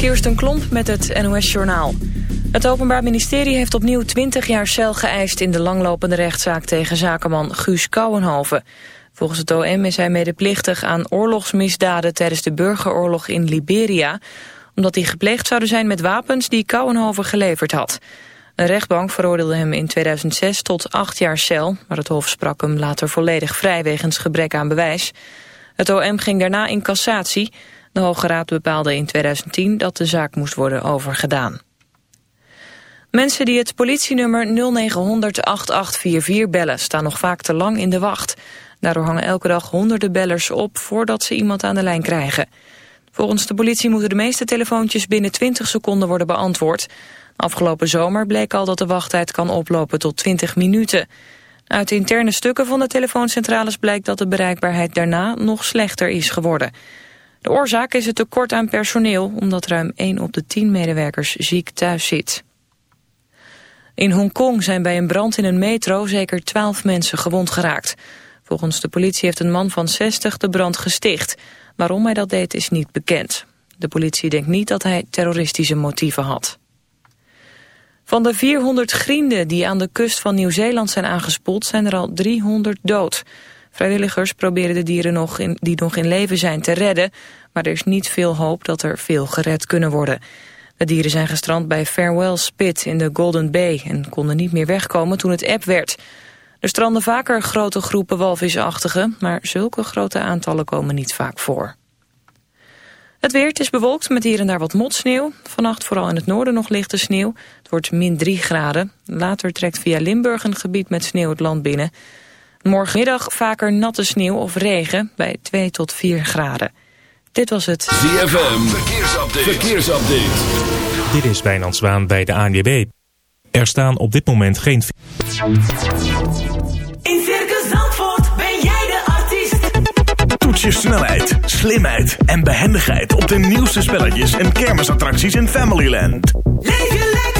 Kirsten Klomp met het NOS-journaal. Het Openbaar Ministerie heeft opnieuw 20 jaar cel geëist... in de langlopende rechtszaak tegen zakenman Guus Kouwenhoven. Volgens het OM is hij medeplichtig aan oorlogsmisdaden... tijdens de burgeroorlog in Liberia... omdat die gepleegd zouden zijn met wapens die Kouwenhoven geleverd had. Een rechtbank veroordeelde hem in 2006 tot acht jaar cel... maar het Hof sprak hem later volledig vrij wegens gebrek aan bewijs. Het OM ging daarna in cassatie... De Hoge Raad bepaalde in 2010 dat de zaak moest worden overgedaan. Mensen die het politienummer 0900 8844 bellen staan nog vaak te lang in de wacht. Daardoor hangen elke dag honderden bellers op voordat ze iemand aan de lijn krijgen. Volgens de politie moeten de meeste telefoontjes binnen 20 seconden worden beantwoord. Afgelopen zomer bleek al dat de wachttijd kan oplopen tot 20 minuten. Uit interne stukken van de telefooncentrales blijkt dat de bereikbaarheid daarna nog slechter is geworden. De oorzaak is het tekort aan personeel, omdat ruim 1 op de 10 medewerkers ziek thuis zit. In Hongkong zijn bij een brand in een metro zeker 12 mensen gewond geraakt. Volgens de politie heeft een man van 60 de brand gesticht. Waarom hij dat deed is niet bekend. De politie denkt niet dat hij terroristische motieven had. Van de 400 grienden die aan de kust van Nieuw-Zeeland zijn aangespoeld... zijn er al 300 dood. Vrijwilligers proberen de dieren nog die nog in leven zijn te redden, maar er is niet veel hoop dat er veel gered kunnen worden. De dieren zijn gestrand bij Farewell Spit in de Golden Bay en konden niet meer wegkomen toen het eb werd. Er stranden vaker grote groepen walvisachtigen, maar zulke grote aantallen komen niet vaak voor. Het weer, is bewolkt met hier en daar wat motsneeuw. Vannacht vooral in het noorden nog lichte sneeuw. Het wordt min 3 graden. Later trekt via Limburg een gebied met sneeuw het land binnen. Morgenmiddag vaker natte sneeuw of regen bij 2 tot 4 graden. Dit was het ZFM Verkeersupdate. Verkeersupdate. Dit is Wijnand Zwaan bij de ANWB. Er staan op dit moment geen... In Circus Zandvoort ben jij de artiest. Toets je snelheid, slimheid en behendigheid op de nieuwste spelletjes en kermisattracties in Familyland. Leef je lekker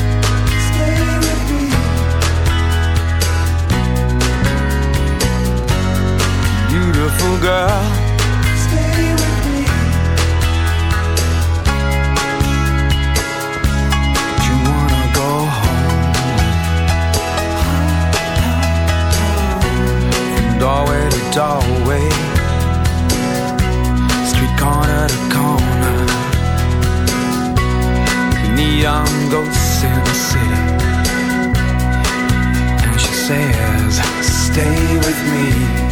beautiful girl. Stay with me. Do You wanna go home. From doorway to doorway, street corner to corner, neon ghosts in the city. And she says, Stay with me.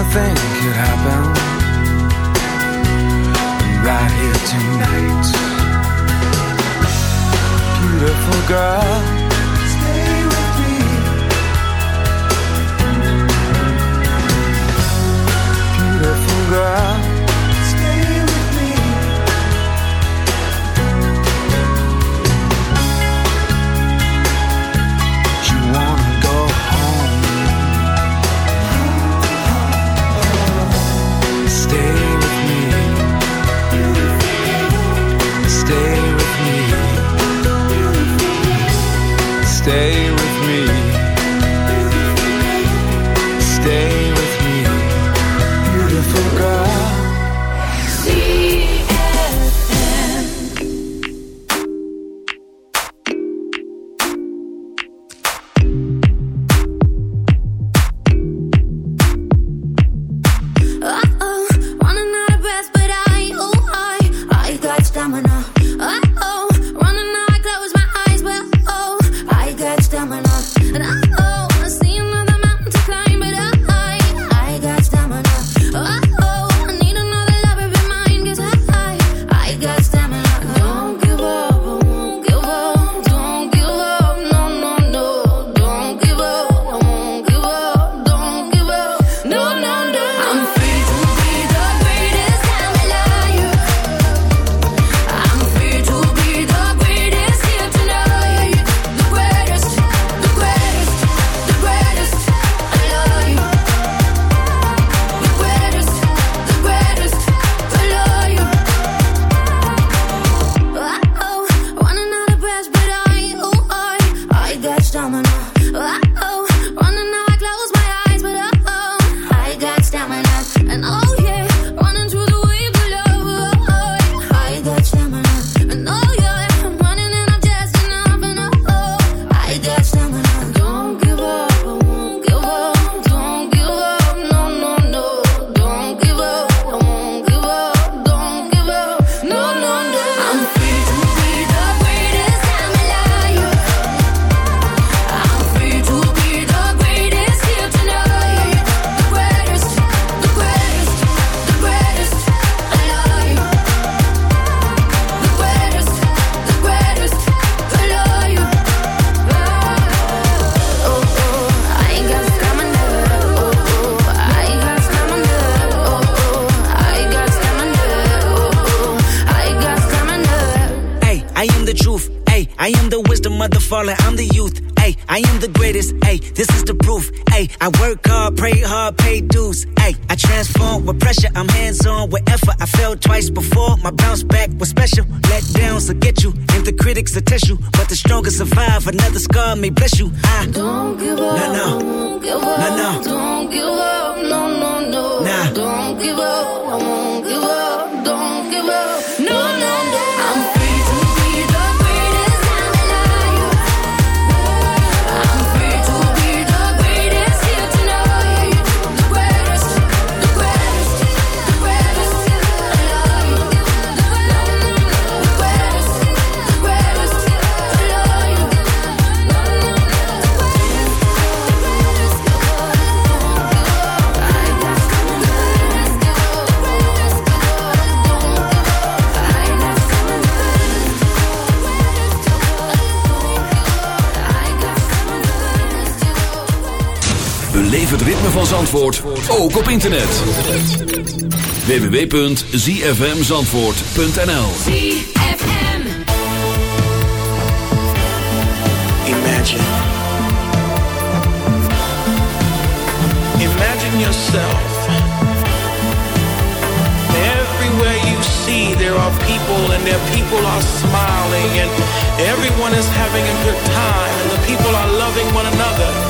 anything could happen Right here tonight. Beautiful girl. a tissue, but the strongest survive. Another scar may bless you. I don't give up. No, no. Don't give up. No, no. Don't give up. No, no, no. Nah. Don't give up. beleef het ritme van Zandvoort ook op internet. www.zfmzandvoort.nl ZFM Imagine. Imagine yourself. Everywhere you see there are people and their people are smiling and everyone is having a good time and the people are loving one another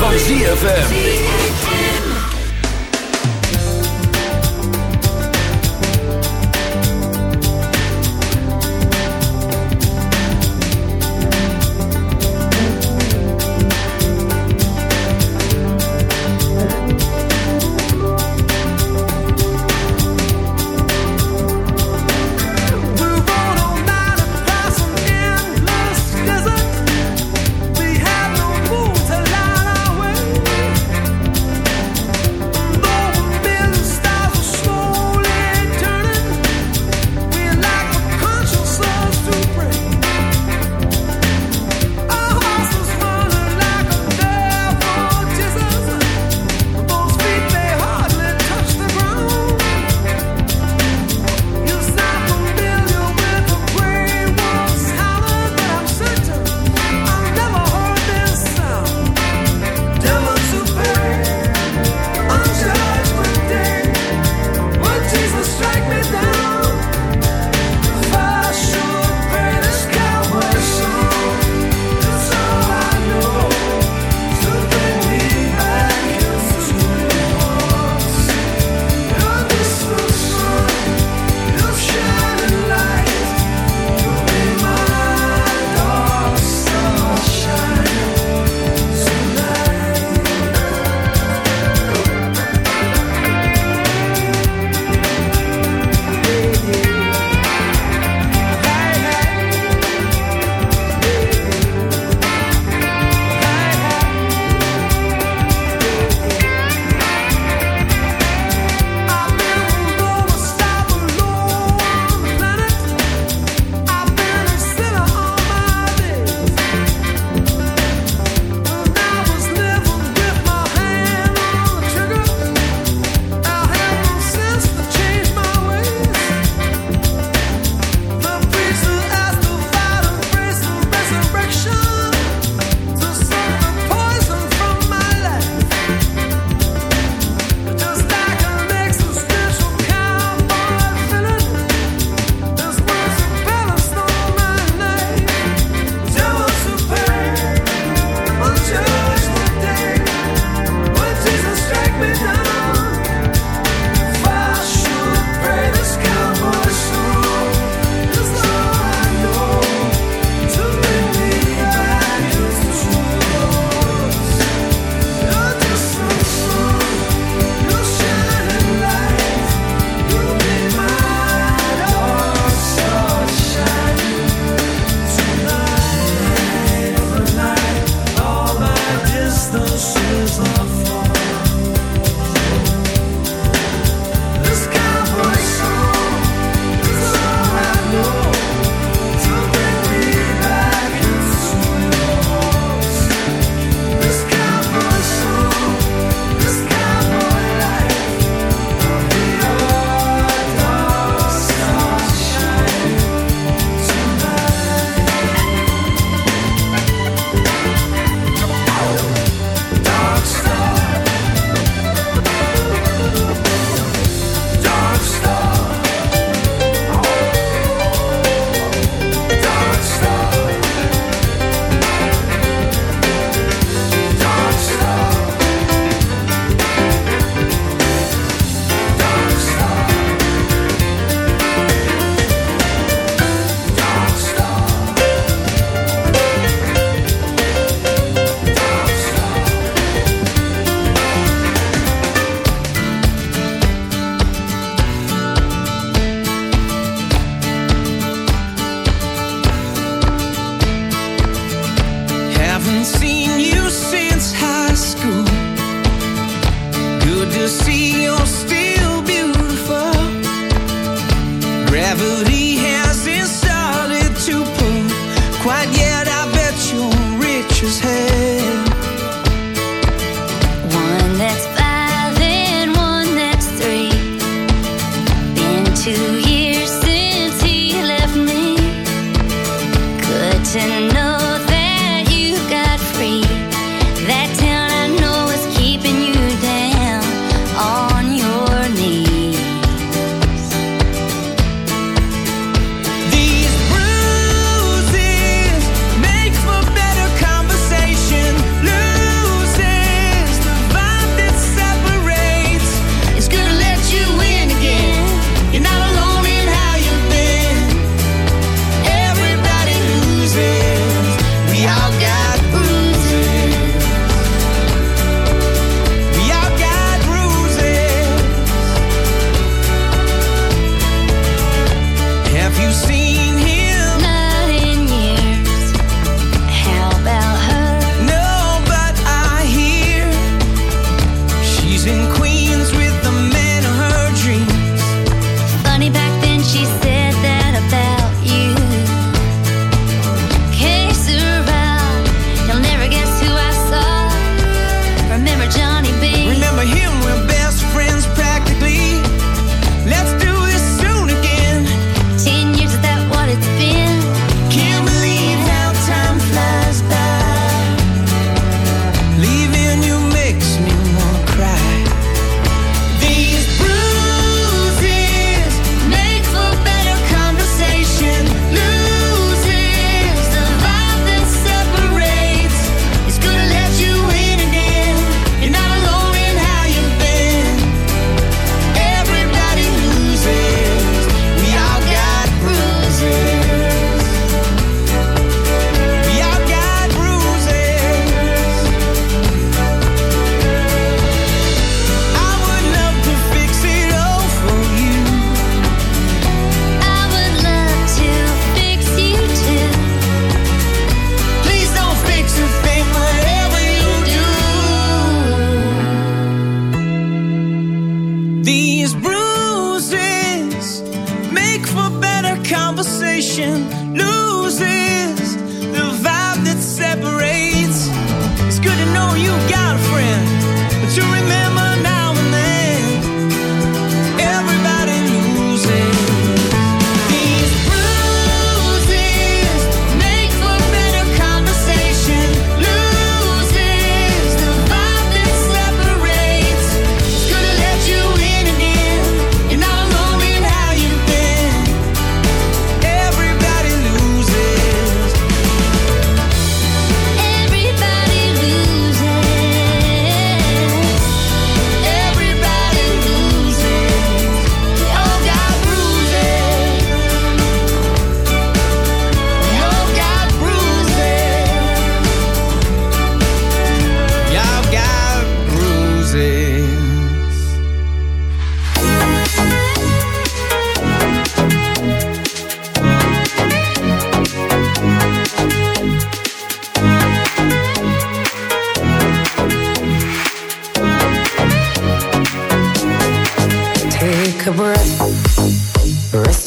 van ZFM.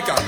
Africa.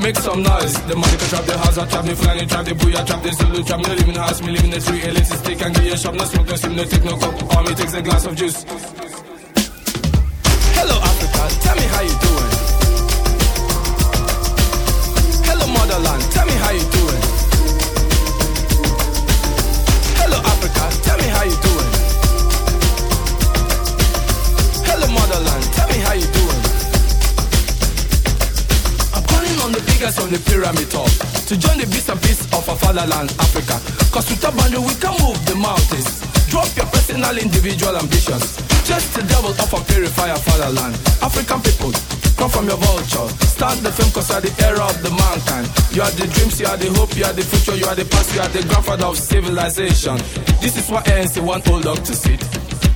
Make some noise. The money can trap the house, I trap the flying, trap the booyah, trap the Zulu, trap me, live in the house, me live in the street, elitist stick and get your shop, no smoke, no steam, no take no. All me takes a glass of juice. To join the beast and peace of our fatherland, Africa. Cause with a boundary we can move the mountains. Drop your personal, individual ambitions. Just the devil of a purifier fatherland. African people, come from your vulture. Start the film cause you are the era of the mankind. You are the dreams, you are the hope, you are the future, you are the past, you are the grandfather of civilization. This is what ANC want old dog to sit.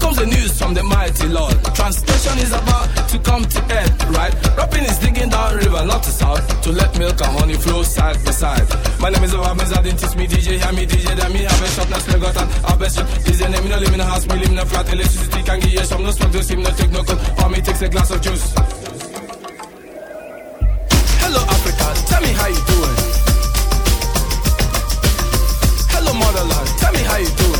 Comes the news from the mighty Lord. Translation is about to come to end, right? Rapping is digging down river, not to south, to let milk and honey flow side by side. My name is Obamiz, I didn't teach me DJ, hear me DJ, then me have a shop, now still got an have shop. DJ name, me no live in a house, me live in a flat, electricity can give you some, no smoke, no steam, no take no cold, all me takes a glass of juice. Hello Africa, tell me how you doing. Hello motherland, tell me how you doing.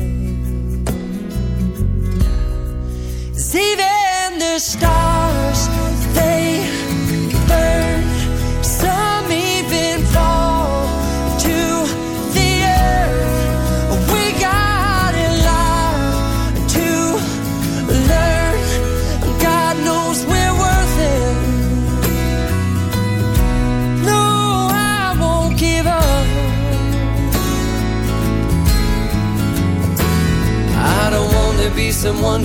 Even the stars,